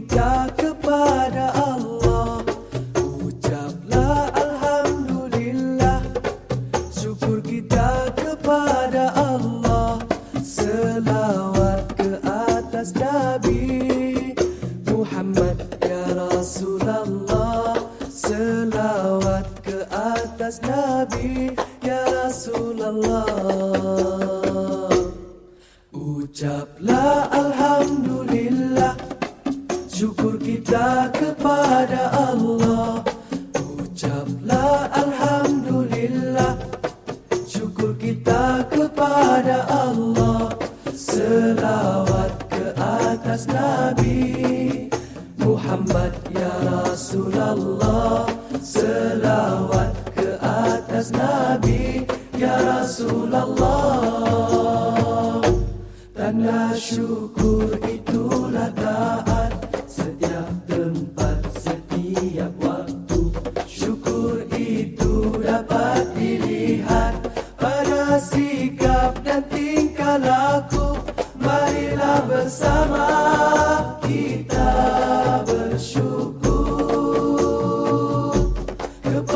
kita kepada Allah. Ucaplah Alhamdulillah. Syukur kita kepada Allah. Selawat ke atas Nabi Muhammad ya Rasulullah. Selawat ke atas Nabi ya Rasulullah kepada Allah. Selawat ke atas Nabi Muhammad ya Rasulullah Selawat ke atas Nabi ya Rasulullah Tanda syukur itulah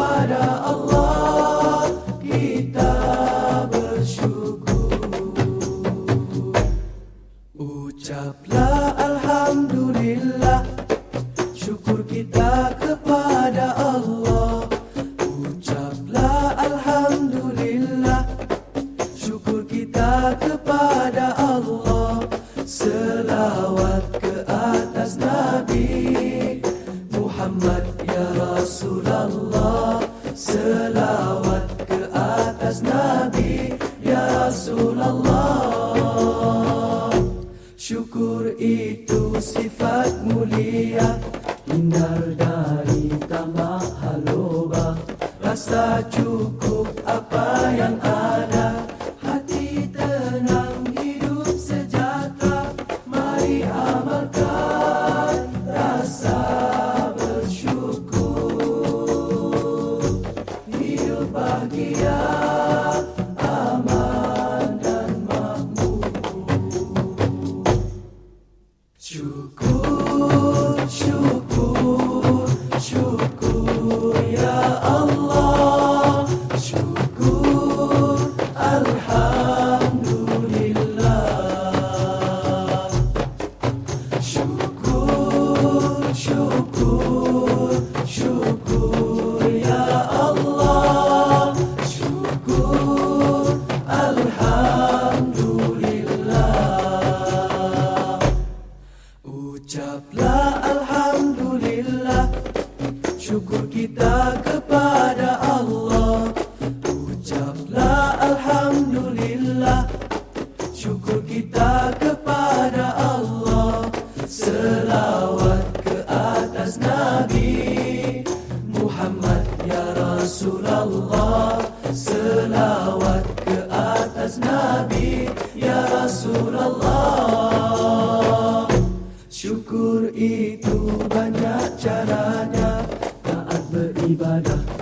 Kepada Allah kita bersyukur. Ucaplah Alhamdulillah Syukur kita kepada Allah. Ucaplah Alhamdulillah Syukur kita kepada Allah. Selawat ke atas Nabi Selawat ke atas Nabi ya Rasulullah. Syukur itu sifat mulia Hindar dari tamak haloba Rasa cukup apa yang ada Yeah. Syukur kita kepada Allah. Ucaplah Alhamdulillah. Syukur kita kepada Allah. Selawat ke atas Nabi Muhammad ya Rasulullah. Selawat ke atas Nabi ya Rasulullah ibadah.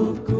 Syukur,